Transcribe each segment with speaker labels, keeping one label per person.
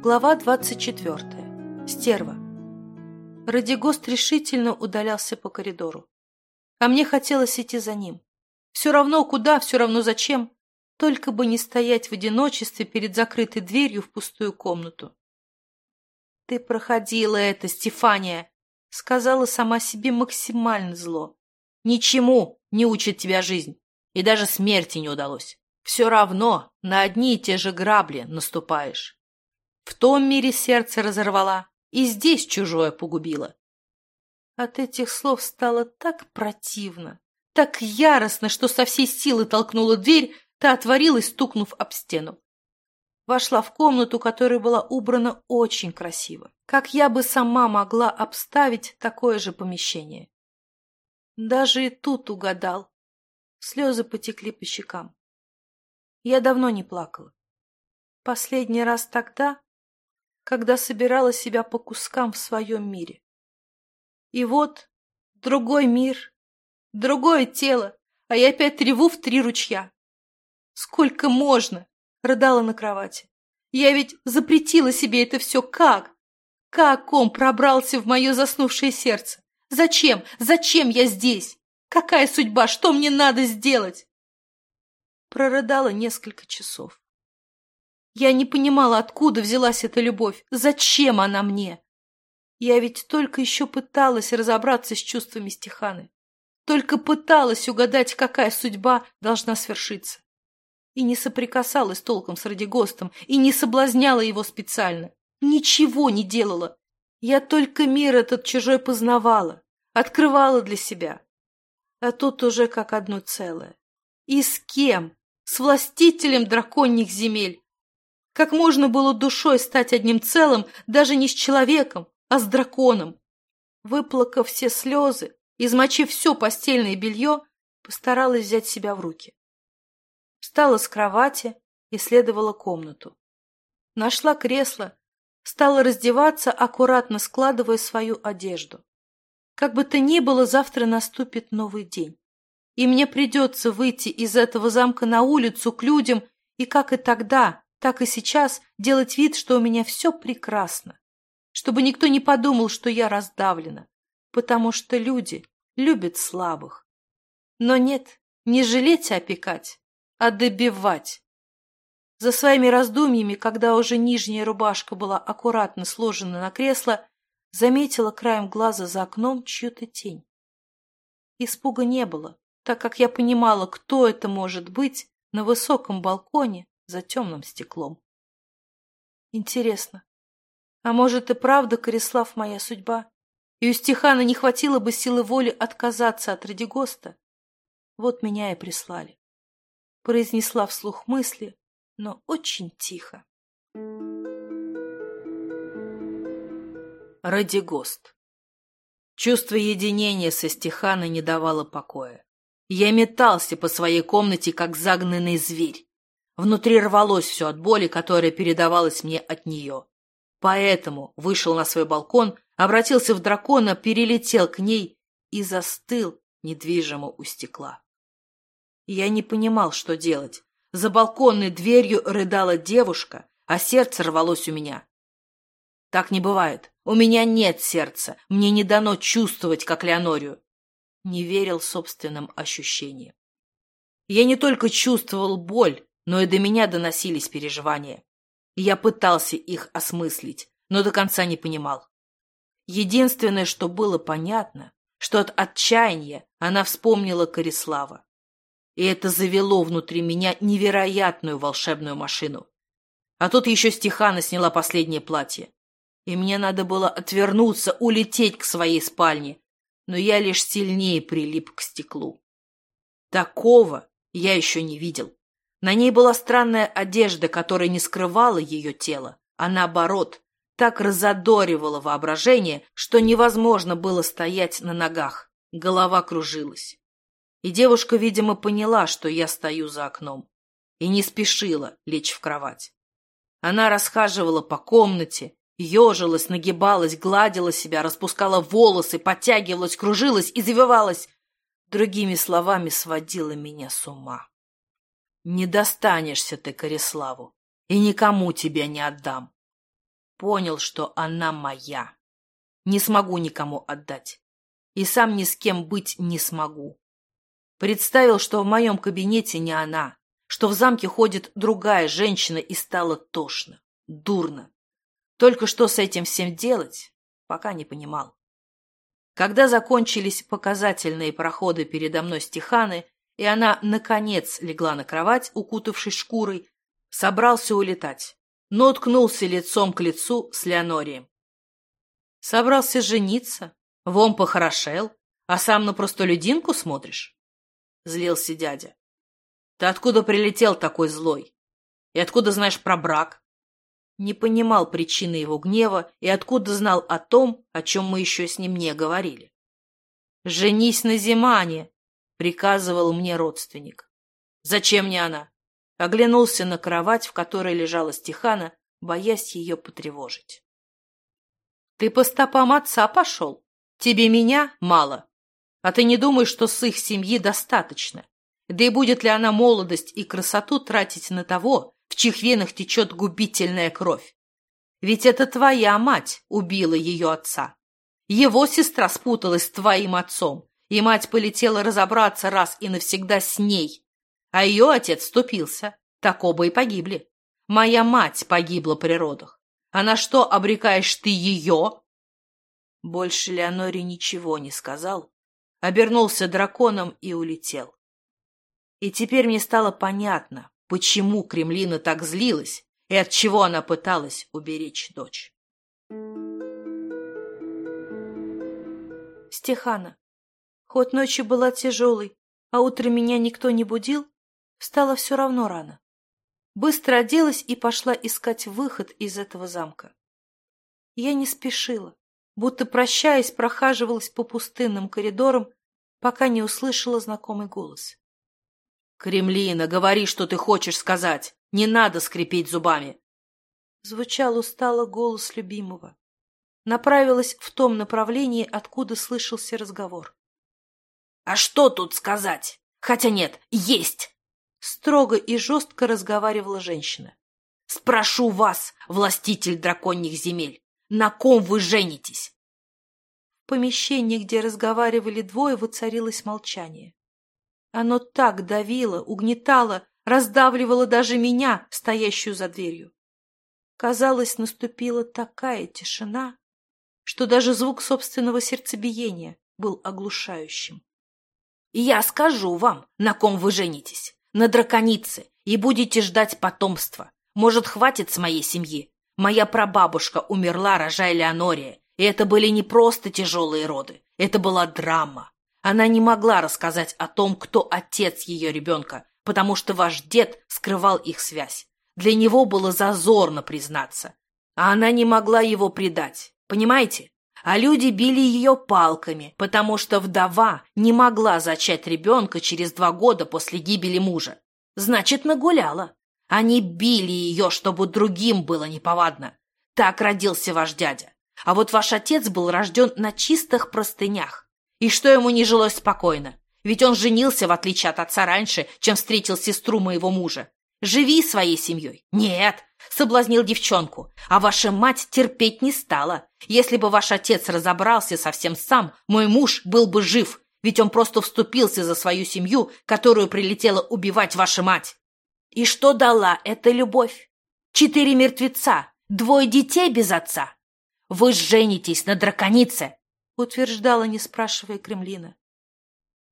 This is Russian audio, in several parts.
Speaker 1: Глава 24. Стерва. Радигост решительно удалялся по коридору. А мне хотелось идти за ним. Все равно куда, все равно зачем. Только бы не стоять в одиночестве перед закрытой дверью в пустую комнату. «Ты проходила это, Стефания!» — сказала сама себе максимально зло. «Ничему не учит тебя жизнь, и даже смерти не удалось. Все равно на одни и те же грабли наступаешь. В том мире сердце разорвала, и здесь чужое погубила. От этих слов стало так противно, так яростно, что со всей силы толкнула дверь, та отворилась, стукнув об стену. Вошла в комнату, которая была убрана очень красиво. Как я бы сама могла обставить такое же помещение? Даже и тут угадал. Слезы потекли по щекам. Я давно не плакала. Последний раз тогда, когда собирала себя по кускам в своем мире. И вот другой мир, другое тело, а я опять реву в три ручья. Сколько можно? Рыдала на кровати. Я ведь запретила себе это все как? Как он пробрался в мое заснувшее сердце? Зачем? Зачем я здесь? Какая судьба? Что мне надо сделать? прорыдала несколько часов. Я не понимала, откуда взялась эта любовь, зачем она мне. Я ведь только еще пыталась разобраться с чувствами Стеханы, только пыталась угадать, какая судьба должна свершиться. И не соприкасалась толком с Радигостом, и не соблазняла его специально. Ничего не делала. Я только мир этот чужой познавала, открывала для себя. А тут уже как одно целое. И с кем? с властителем драконьих земель. Как можно было душой стать одним целым, даже не с человеком, а с драконом? Выплакав все слезы, измочив все постельное белье, постаралась взять себя в руки. Встала с кровати, исследовала комнату. Нашла кресло, стала раздеваться, аккуратно складывая свою одежду. Как бы то ни было, завтра наступит новый день и мне придется выйти из этого замка на улицу к людям и как и тогда, так и сейчас делать вид, что у меня все прекрасно, чтобы никто не подумал, что я раздавлена, потому что люди любят слабых. Но нет, не жалеть и опекать, а добивать. За своими раздумьями, когда уже нижняя рубашка была аккуратно сложена на кресло, заметила краем глаза за окном чью-то тень. Испуга не было, так как я понимала, кто это может быть на высоком балконе за темным стеклом. Интересно, а может и правда Корислав моя судьба? И у Стехана не хватило бы силы воли отказаться от Радигоста? Вот меня и прислали. Произнесла вслух мысли, но очень тихо. Радигост. Чувство единения со Стеханой не давало покоя. Я метался по своей комнате, как загнанный зверь. Внутри рвалось все от боли, которая передавалась мне от нее. Поэтому вышел на свой балкон, обратился в дракона, перелетел к ней и застыл недвижимо у стекла. Я не понимал, что делать. За балконной дверью рыдала девушка, а сердце рвалось у меня. Так не бывает. У меня нет сердца. Мне не дано чувствовать, как Леонорию не верил собственным ощущениям. Я не только чувствовал боль, но и до меня доносились переживания. Я пытался их осмыслить, но до конца не понимал. Единственное, что было понятно, что от отчаяния она вспомнила Корислава. И это завело внутри меня невероятную волшебную машину. А тут еще Стехана сняла последнее платье. И мне надо было отвернуться, улететь к своей спальне, но я лишь сильнее прилип к стеклу. Такого я еще не видел. На ней была странная одежда, которая не скрывала ее тело, а наоборот, так разодоривала воображение, что невозможно было стоять на ногах. Голова кружилась. И девушка, видимо, поняла, что я стою за окном, и не спешила лечь в кровать. Она расхаживала по комнате, Ежилась, нагибалась, гладила себя, распускала волосы, подтягивалась, кружилась и завивалась. Другими словами, сводила меня с ума. Не достанешься ты Кориславу, и никому тебя не отдам. Понял, что она моя. Не смогу никому отдать. И сам ни с кем быть не смогу. Представил, что в моем кабинете не она, что в замке ходит другая женщина, и стало тошно, дурно. Только что с этим всем делать, пока не понимал. Когда закончились показательные проходы передо мной стиханы, и она, наконец, легла на кровать, укутавшись шкурой, собрался улетать но уткнулся лицом к лицу с Леонорием. Собрался жениться, вон похорошел, а сам на простолюдинку смотришь? Злился дядя. Ты откуда прилетел такой злой? И откуда знаешь про брак? Не понимал причины его гнева и откуда знал о том, о чем мы еще с ним не говорили. «Женись на Зимане!» — приказывал мне родственник. «Зачем мне она? Оглянулся на кровать, в которой лежала Стехана, боясь ее потревожить. «Ты по стопам отца пошел. Тебе меня мало. А ты не думаешь, что с их семьи достаточно? Да и будет ли она молодость и красоту тратить на того, в чьих венах течет губительная кровь? Ведь это твоя мать убила ее отца. Его сестра спуталась с твоим отцом, и мать полетела разобраться раз и навсегда с ней, а ее отец вступился. Так оба и погибли. Моя мать погибла при родах. А на что обрекаешь ты ее? Больше Леоноре ничего не сказал, обернулся драконом и улетел. И теперь мне стало понятно, почему Кремлина так злилась и от чего она пыталась уберечь дочь. Стехана, хоть ночью была тяжелой, а утром меня никто не будил, Встала все равно рано. Быстро оделась и пошла искать выход из этого замка. Я не спешила, будто прощаясь, прохаживалась по пустынным коридорам, пока не услышала знакомый голос. «Кремлина, говори, что ты хочешь сказать! Не надо скрипеть зубами!» Звучал устало голос любимого. Направилась в том направлении, откуда слышался разговор. «А что тут сказать? Хотя нет, есть! Строго и жестко разговаривала женщина. «Спрошу вас, властитель драконьих земель, на ком вы женитесь?» В помещении, где разговаривали двое, воцарилось молчание. Оно так давило, угнетало, раздавливало даже меня, стоящую за дверью. Казалось, наступила такая тишина, что даже звук собственного сердцебиения был оглушающим. «Я скажу вам, на ком вы женитесь на драконице, и будете ждать потомства. Может, хватит с моей семьи? Моя прабабушка умерла, рожая Леонория, и это были не просто тяжелые роды, это была драма. Она не могла рассказать о том, кто отец ее ребенка, потому что ваш дед скрывал их связь. Для него было зазорно признаться. А она не могла его предать, понимаете? А люди били ее палками, потому что вдова не могла зачать ребенка через два года после гибели мужа. Значит, нагуляла. Они били ее, чтобы другим было неповадно. Так родился ваш дядя. А вот ваш отец был рожден на чистых простынях. И что ему не жилось спокойно? Ведь он женился, в отличие от отца, раньше, чем встретил сестру моего мужа. Живи своей семьей. Нет, соблазнил девчонку, а ваша мать терпеть не стала. Если бы ваш отец разобрался совсем сам, мой муж был бы жив, ведь он просто вступился за свою семью, которую прилетела убивать ваша мать. И что дала эта любовь? Четыре мертвеца, двое детей без отца. Вы женитесь на драконице, утверждала, не спрашивая Кремлина.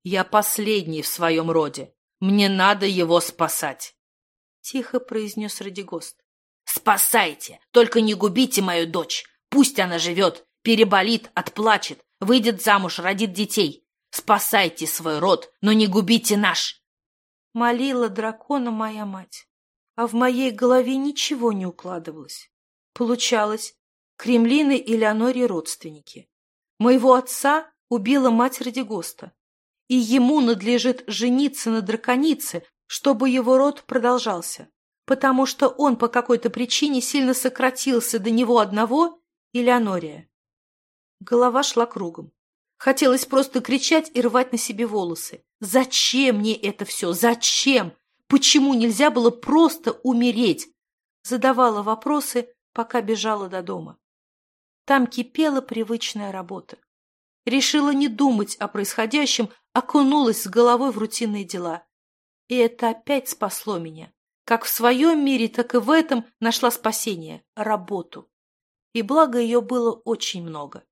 Speaker 1: Я последний в своем роде. Мне надо его спасать, тихо произнес Радигост. Спасайте, только не губите мою дочь. Пусть она живет, переболит, отплачет, выйдет замуж, родит детей. Спасайте свой род, но не губите наш. Молила дракона моя мать, а в моей голове ничего не укладывалось. Получалось, Кремлины и Леонори родственники. Моего отца убила мать Радигоста, и ему надлежит жениться на драконице, чтобы его род продолжался потому что он по какой-то причине сильно сократился до него одного и Леонория. Голова шла кругом. Хотелось просто кричать и рвать на себе волосы. «Зачем мне это все? Зачем? Почему нельзя было просто умереть?» Задавала вопросы, пока бежала до дома. Там кипела привычная работа. Решила не думать о происходящем, окунулась с головой в рутинные дела. И это опять спасло меня. Как в своем мире, так и в этом нашла спасение – работу. И благо ее было очень много.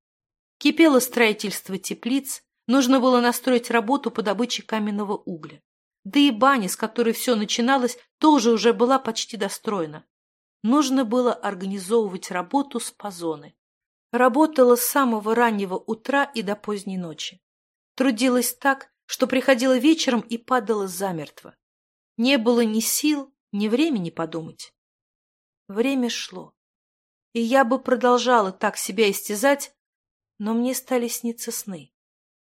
Speaker 1: Кипело строительство теплиц, нужно было настроить работу по добыче каменного угля. Да и баня, с которой все начиналось, тоже уже была почти достроена. Нужно было организовывать работу с позоны. Работала с самого раннего утра и до поздней ночи. Трудилась так, что приходила вечером и падала замертво. Не было ни сил, ни времени подумать. Время шло. И я бы продолжала так себя истязать, но мне стали сниться сны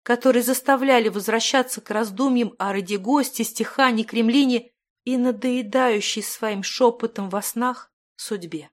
Speaker 1: которые заставляли возвращаться к раздумьям о Радигосте, Стехане, Кремлине и надоедающей своим шепотом во снах судьбе.